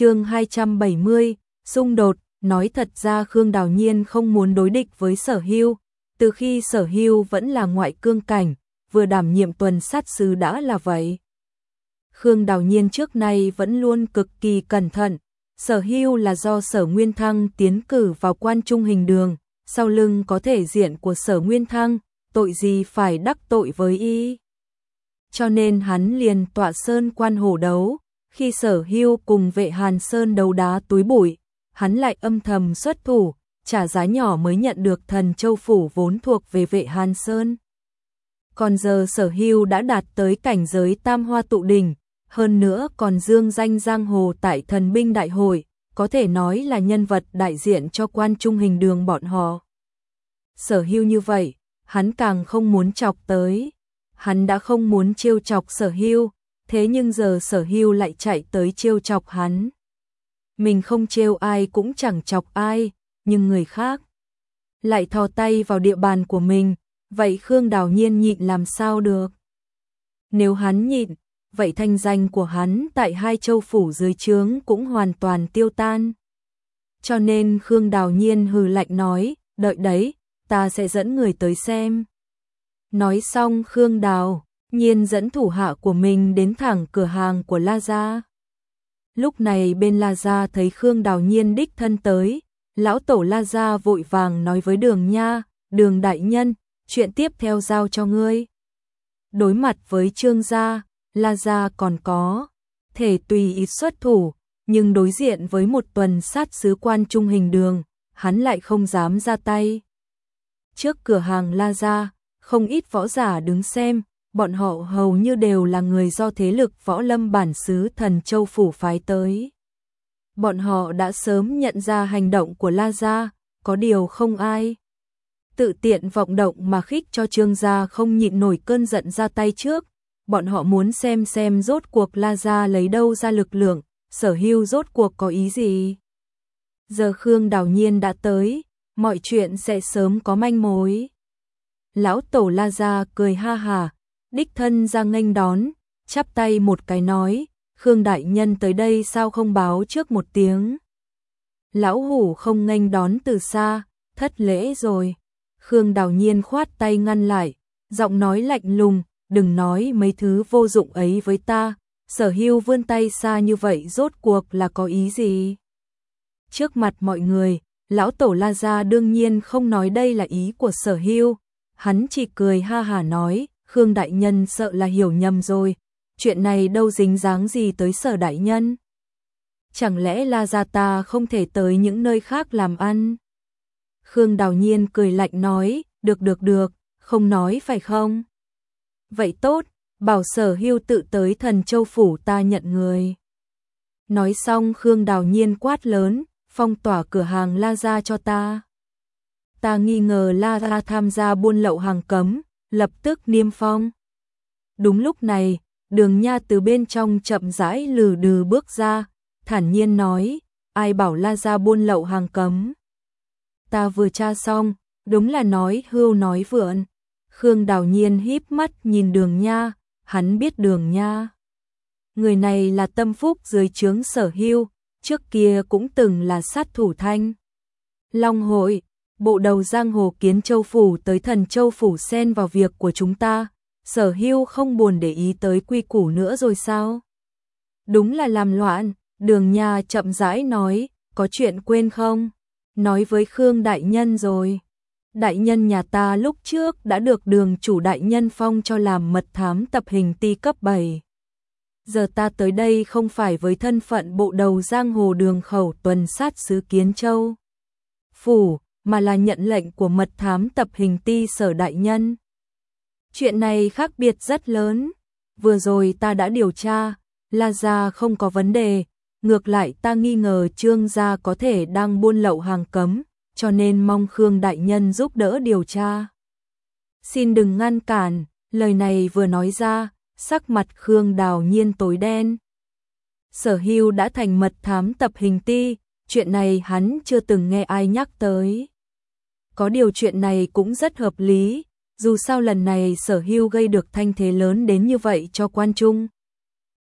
chương 270, xung đột, nói thật ra Khương Đào Nhiên không muốn đối địch với sở hưu, từ khi sở hưu vẫn là ngoại cương cảnh, vừa đảm nhiệm tuần sát sứ đã là vậy. Khương Đào Nhiên trước nay vẫn luôn cực kỳ cẩn thận, sở hưu là do sở Nguyên Thăng tiến cử vào quan trung hình đường, sau lưng có thể diện của sở Nguyên Thăng, tội gì phải đắc tội với y. Cho nên hắn liền tọa sơn quan hổ đấu, khi sở hưu cùng vệ Hàn Sơn đấu đá túi bụi, hắn lại âm thầm xuất thủ, trả giá nhỏ mới nhận được thần châu phủ vốn thuộc về vệ Hàn Sơn. Còn giờ sở hưu đã đạt tới cảnh giới tam hoa tụ đỉnh, hơn nữa còn dương danh giang hồ tại thần binh đại hội, có thể nói là nhân vật đại diện cho quan trung hình đường bọn họ. Sở hưu như vậy, hắn càng không muốn chọc tới. Hắn đã không muốn chiêu chọc sở hưu, thế nhưng giờ sở hưu lại chạy tới trêu chọc hắn. Mình không trêu ai cũng chẳng chọc ai, nhưng người khác lại thò tay vào địa bàn của mình, vậy Khương Đào Nhiên nhịn làm sao được? Nếu hắn nhịn, vậy thanh danh của hắn tại hai châu phủ dưới trướng cũng hoàn toàn tiêu tan. Cho nên Khương Đào Nhiên hừ lạnh nói, đợi đấy, ta sẽ dẫn người tới xem. Nói xong Khương Đào, nhiên dẫn thủ hạ của mình đến thẳng cửa hàng của La Gia. Lúc này bên La Gia thấy Khương Đào Nhiên đích thân tới, lão tổ La Gia vội vàng nói với đường nha, đường đại nhân, chuyện tiếp theo giao cho ngươi. Đối mặt với trương gia, La Gia còn có, thể tùy ý xuất thủ, nhưng đối diện với một tuần sát sứ quan trung hình đường, hắn lại không dám ra tay. Trước cửa hàng La Gia, không ít võ giả đứng xem, bọn họ hầu như đều là người do thế lực võ lâm bản xứ thần châu phủ phái tới. Bọn họ đã sớm nhận ra hành động của La Gia, có điều không ai. Tự tiện vọng động mà khích cho trương gia không nhịn nổi cơn giận ra tay trước, bọn họ muốn xem xem rốt cuộc La Gia lấy đâu ra lực lượng, sở hưu rốt cuộc có ý gì. Giờ Khương Đào Nhiên đã tới, mọi chuyện sẽ sớm có manh mối. Lão Tổ La Gia cười ha hà, đích thân ra nghênh đón, chắp tay một cái nói, Khương Đại Nhân tới đây sao không báo trước một tiếng. Lão Hủ không nghênh đón từ xa, thất lễ rồi. Khương Đào Nhiên khoát tay ngăn lại, giọng nói lạnh lùng, đừng nói mấy thứ vô dụng ấy với ta, sở hưu vươn tay xa như vậy rốt cuộc là có ý gì? Trước mặt mọi người, lão tổ La Gia đương nhiên không nói đây là ý của sở hưu, hắn chỉ cười ha hà nói, Khương Đại Nhân sợ là hiểu nhầm rồi, chuyện này đâu dính dáng gì tới sở đại nhân. Chẳng lẽ La Gia ta không thể tới những nơi khác làm ăn? Khương Đào Nhiên cười lạnh nói, được được được, không nói phải không? Vậy tốt, bảo sở hưu tự tới thần châu phủ ta nhận người. Nói xong Khương Đào Nhiên quát lớn, phong tỏa cửa hàng La Gia cho ta. Ta nghi ngờ La Gia tham gia buôn lậu hàng cấm, lập tức niêm phong. Đúng lúc này, đường nha từ bên trong chậm rãi lừ đừ bước ra, thản nhiên nói, ai bảo La Gia buôn lậu hàng cấm. Ta vừa tra xong, đúng là nói hưu nói vượn. Khương Đào Nhiên híp mắt nhìn đường nha, hắn biết đường nha. Người này là tâm phúc dưới trướng sở hưu, trước kia cũng từng là sát thủ thanh. Long hội, bộ đầu giang hồ kiến châu phủ tới thần châu phủ xen vào việc của chúng ta, sở hưu không buồn để ý tới quy củ nữa rồi sao? Đúng là làm loạn, đường nhà chậm rãi nói, có chuyện quên không? Nói với Khương Đại Nhân rồi. Đại nhân nhà ta lúc trước đã được đường chủ đại nhân phong cho làm mật thám tập hình ti cấp 7 giờ ta tới đây không phải với thân phận bộ đầu giang hồ đường khẩu tuần sát sứ Kiến Châu. Phủ, mà là nhận lệnh của mật thám tập hình ti sở đại nhân. Chuyện này khác biệt rất lớn. Vừa rồi ta đã điều tra, La Gia không có vấn đề, ngược lại ta nghi ngờ Trương Gia có thể đang buôn lậu hàng cấm, cho nên mong Khương Đại Nhân giúp đỡ điều tra. Xin đừng ngăn cản, lời này vừa nói ra, sắc mặt Khương Đào Nhiên tối đen. Sở Hưu đã thành mật thám tập hình ti, chuyện này hắn chưa từng nghe ai nhắc tới. Có điều chuyện này cũng rất hợp lý, dù sao lần này Sở Hưu gây được thanh thế lớn đến như vậy cho quan trung.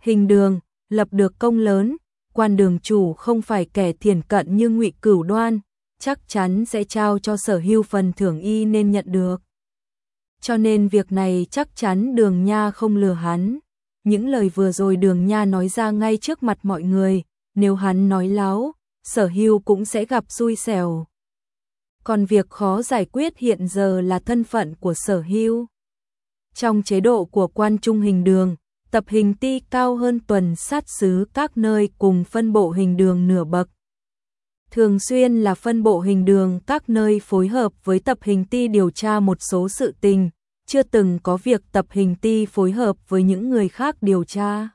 Hình đường, lập được công lớn, quan đường chủ không phải kẻ thiền cận như ngụy Cửu Đoan, chắc chắn sẽ trao cho sở hưu phần thưởng y nên nhận được. Cho nên việc này chắc chắn đường nha không lừa hắn. Những lời vừa rồi đường nha nói ra ngay trước mặt mọi người, nếu hắn nói láo, sở hưu cũng sẽ gặp xui xẻo. Còn việc khó giải quyết hiện giờ là thân phận của sở hưu. Trong chế độ của quan trung hình đường, tập hình ti cao hơn tuần sát xứ các nơi cùng phân bộ hình đường nửa bậc. Thường xuyên là phân bộ hình đường các nơi phối hợp với tập hình ti điều tra một số sự tình, chưa từng có việc tập hình ti phối hợp với những người khác điều tra.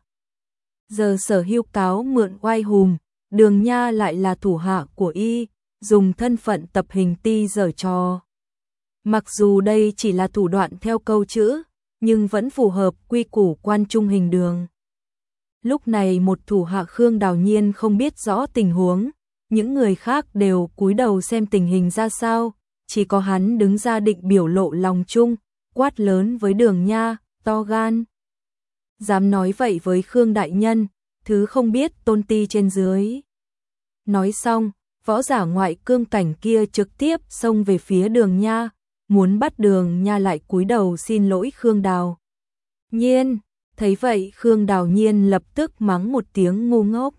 Giờ sở hưu cáo mượn oai hùng, đường nha lại là thủ hạ của y, dùng thân phận tập hình ti dở trò. Mặc dù đây chỉ là thủ đoạn theo câu chữ, nhưng vẫn phù hợp quy củ quan trung hình đường. Lúc này một thủ hạ Khương Đào Nhiên không biết rõ tình huống, những người khác đều cúi đầu xem tình hình ra sao, chỉ có hắn đứng ra định biểu lộ lòng chung, quát lớn với đường nha, to gan. Dám nói vậy với Khương Đại Nhân, thứ không biết tôn ti trên dưới. Nói xong, võ giả ngoại cương cảnh kia trực tiếp xông về phía đường nha, muốn bắt đường nha lại cúi đầu xin lỗi Khương Đào. Nhiên, thấy vậy Khương Đào Nhiên lập tức mắng một tiếng ngu ngốc.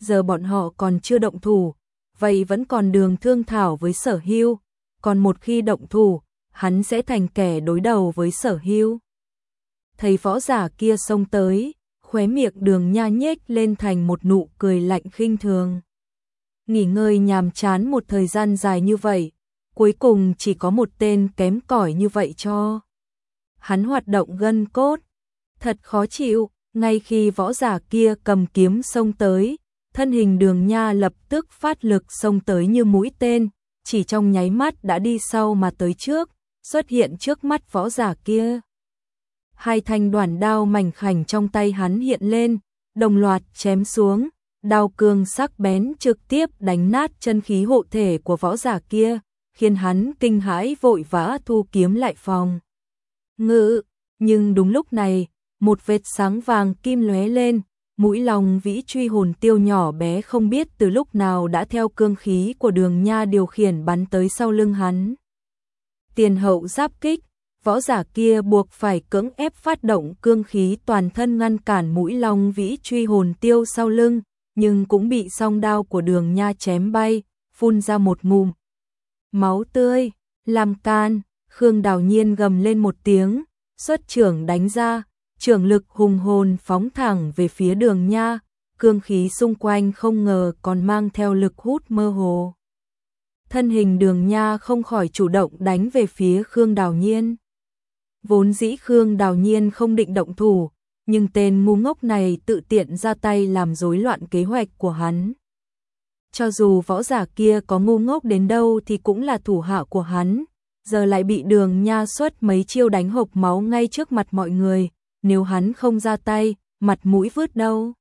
Giờ bọn họ còn chưa động thủ, vậy vẫn còn đường thương thảo với sở hưu, còn một khi động thủ, hắn sẽ thành kẻ đối đầu với sở hưu. Thấy võ giả kia xông tới, khóe miệng đường nha nhếch lên thành một nụ cười lạnh khinh thường. Nghỉ ngơi nhàm chán một thời gian dài như vậy, cuối cùng chỉ có một tên kém cỏi như vậy cho. Hắn hoạt động gân cốt, thật khó chịu, ngay khi võ giả kia cầm kiếm xông tới, thân hình đường nha lập tức phát lực xông tới như mũi tên, chỉ trong nháy mắt đã đi sau mà tới trước, xuất hiện trước mắt võ giả kia. Hai thanh đoàn đao mảnh khảnh trong tay hắn hiện lên, đồng loạt chém xuống, đao cương sắc bén trực tiếp đánh nát chân khí hộ thể của võ giả kia, khiến hắn kinh hãi vội vã thu kiếm lại phòng. Ngự, nhưng đúng lúc này, một vệt sáng vàng kim lóe lên, mũi lòng vĩ truy hồn tiêu nhỏ bé không biết từ lúc nào đã theo cương khí của đường nha điều khiển bắn tới sau lưng hắn. Tiền hậu giáp kích, võ giả kia buộc phải cưỡng ép phát động cương khí toàn thân ngăn cản mũi long vĩ truy hồn tiêu sau lưng, nhưng cũng bị song đao của đường nha chém bay, phun ra một ngụm. Máu tươi, làm can, Khương Đào Nhiên gầm lên một tiếng, xuất trưởng đánh ra, trưởng lực hùng hồn phóng thẳng về phía đường nha, cương khí xung quanh không ngờ còn mang theo lực hút mơ hồ. Thân hình đường nha không khỏi chủ động đánh về phía Khương Đào Nhiên. Vốn dĩ Khương Đào Nhiên không định động thủ, nhưng tên ngu ngốc này tự tiện ra tay làm rối loạn kế hoạch của hắn. Cho dù võ giả kia có ngu ngốc đến đâu thì cũng là thủ hạ của hắn, giờ lại bị đường nha xuất mấy chiêu đánh hộc máu ngay trước mặt mọi người, nếu hắn không ra tay, mặt mũi vứt đâu.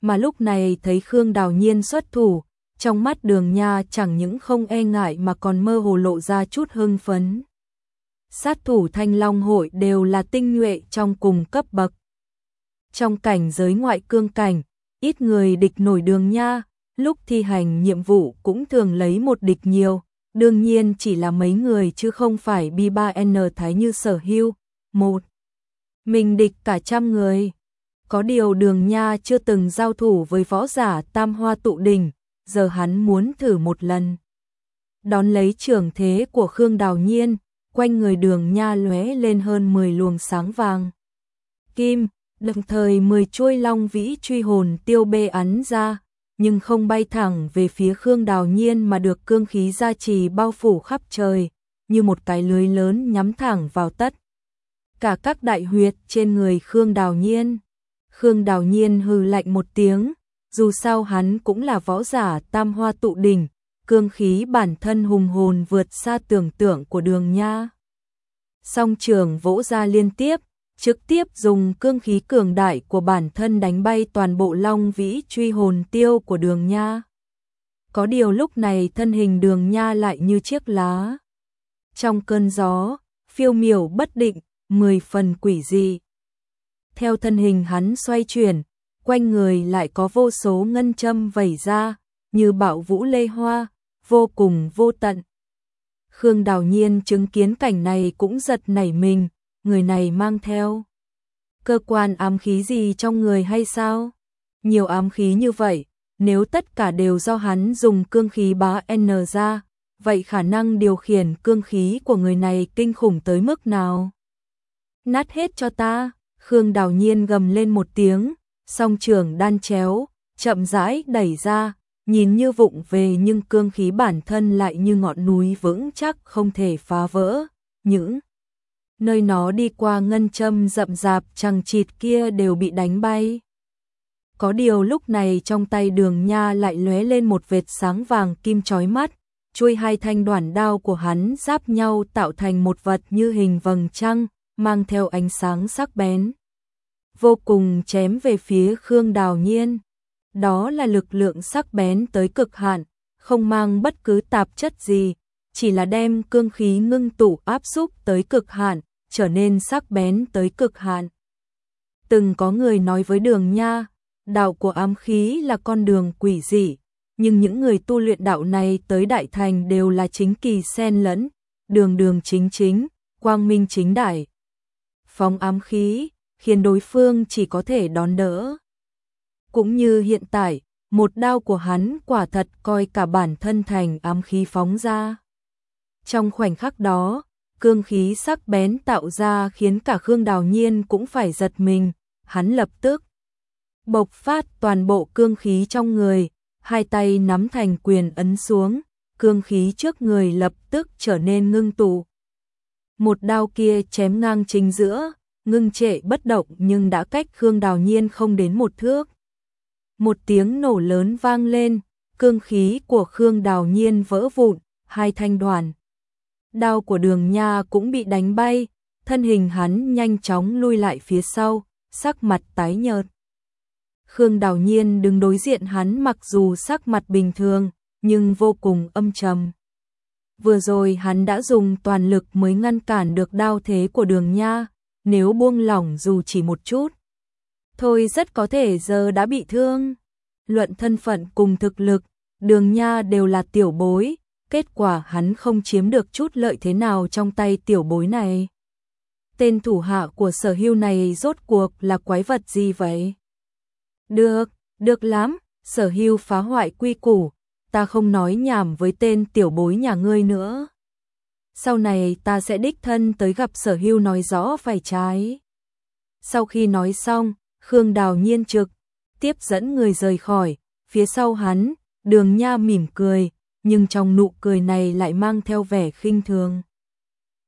Mà lúc này thấy Khương Đào Nhiên xuất thủ, trong mắt đường nha chẳng những không e ngại mà còn mơ hồ lộ ra chút hưng phấn. Sát thủ thanh long hội đều là tinh nhuệ trong cùng cấp bậc. Trong cảnh giới ngoại cương cảnh, ít người địch nổi đường nha, lúc thi hành nhiệm vụ cũng thường lấy một địch nhiều, đương nhiên chỉ là mấy người chứ không phải B3N thái như sở hưu. Một, mình địch cả trăm người. Có điều đường nha chưa từng giao thủ với võ giả tam hoa tụ đỉnh, giờ hắn muốn thử một lần. Đón lấy trường thế của Khương Đào Nhiên, quanh người đường nha lóe lên hơn 10 luồng sáng vàng. Kim, đồng thời 10 chuôi long vĩ truy hồn tiêu bê ấn ra, nhưng không bay thẳng về phía Khương Đào Nhiên mà được cương khí gia trì bao phủ khắp trời, như một cái lưới lớn nhắm thẳng vào tất. Cả các đại huyệt trên người Khương Đào Nhiên. Khương Đào Nhiên hừ lạnh một tiếng, dù sao hắn cũng là võ giả tam hoa tụ đỉnh, cương khí bản thân hùng hồn vượt xa tưởng tượng của đường nha. Song trường vỗ ra liên tiếp, trực tiếp dùng cương khí cường đại của bản thân đánh bay toàn bộ long vĩ truy hồn tiêu của đường nha. Có điều lúc này thân hình đường nha lại như chiếc lá. Trong cơn gió, phiêu miểu bất định, mười phần quỷ dị. Theo thân hình hắn xoay chuyển, quanh người lại có vô số ngân châm vẩy ra, như bạo vũ lê hoa, vô cùng vô tận. Khương Đào Nhiên chứng kiến cảnh này cũng giật nảy mình, người này mang theo cơ quan ám khí gì trong người hay sao? Nhiều ám khí như vậy, nếu tất cả đều do hắn dùng cương khí bá N ra, vậy khả năng điều khiển cương khí của người này kinh khủng tới mức nào? Nát hết cho ta, Khương Đào Nhiên gầm lên một tiếng, song trường đan chéo, chậm rãi đẩy ra, nhìn như vụng về nhưng cương khí bản thân lại như ngọn núi vững chắc không thể phá vỡ. Những nơi nó đi qua ngân châm rậm rạp chằng chịt kia đều bị đánh bay. Có điều lúc này trong tay đường nha lại lóe lên một vệt sáng vàng kim chói mắt, chui hai thanh đoạn đao của hắn giáp nhau tạo thành một vật như hình vầng trăng, mang theo ánh sáng sắc bén. Vô cùng chém về phía Khương Đào Nhiên. Đó là lực lượng sắc bén tới cực hạn, không mang bất cứ tạp chất gì, chỉ là đem cương khí ngưng tụ áp xúc tới cực hạn, trở nên sắc bén tới cực hạn. Từng có người nói với đường nha, đạo của ám khí là con đường quỷ dị, nhưng những người tu luyện đạo này tới đại thành đều là chính kỳ xen lẫn, đường đường chính chính, quang minh chính đại. Phóng ám khí, khiến đối phương chỉ có thể đón đỡ. Cũng như hiện tại, một đao của hắn quả thật coi cả bản thân thành ám khí phóng ra. Trong khoảnh khắc đó, cương khí sắc bén tạo ra khiến cả Khương Đào Nhiên cũng phải giật mình, hắn lập tức bộc phát toàn bộ cương khí trong người, hai tay nắm thành quyền ấn xuống, cương khí trước người lập tức trở nên ngưng tụ. Một đao kia chém ngang chính giữa, ngưng trệ bất động nhưng đã cách Khương Đào Nhiên không đến một thước. Một tiếng nổ lớn vang lên, cương khí của Khương Đào Nhiên vỡ vụn, hai thanh đoàn. Đao của đường nha cũng bị đánh bay, thân hình hắn nhanh chóng lui lại phía sau, sắc mặt tái nhợt. Khương Đào Nhiên đứng đối diện hắn mặc dù sắc mặt bình thường, nhưng vô cùng âm trầm. Vừa rồi hắn đã dùng toàn lực mới ngăn cản được đao thế của đường nha, nếu buông lỏng dù chỉ một chút. Thôi rất có thể giờ đã bị thương. Luận thân phận cùng thực lực, đường nha đều là tiểu bối, kết quả hắn không chiếm được chút lợi thế nào trong tay tiểu bối này. Tên thủ hạ của sở hưu này rốt cuộc là quái vật gì vậy? Được, được lắm, sở hưu phá hoại quy củ, ta không nói nhảm với tên tiểu bối nhà ngươi nữa. Sau này ta sẽ đích thân tới gặp sở hưu nói rõ phải trái. Sau khi nói xong, Khương Đào nhiên trực, tiếp dẫn người rời khỏi, phía sau hắn, đường nha mỉm cười, nhưng trong nụ cười này lại mang theo vẻ khinh thường.